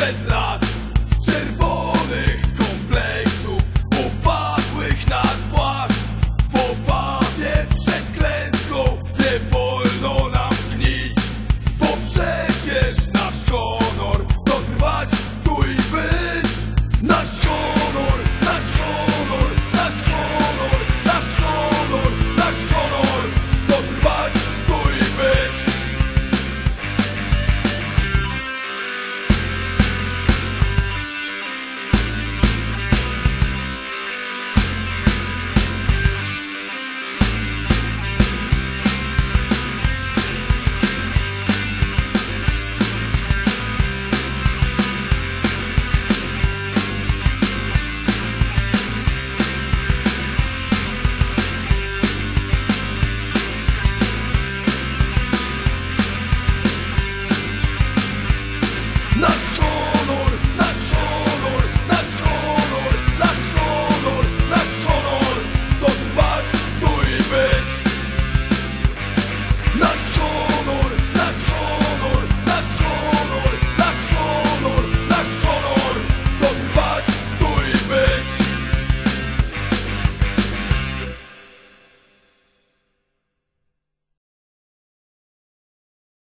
said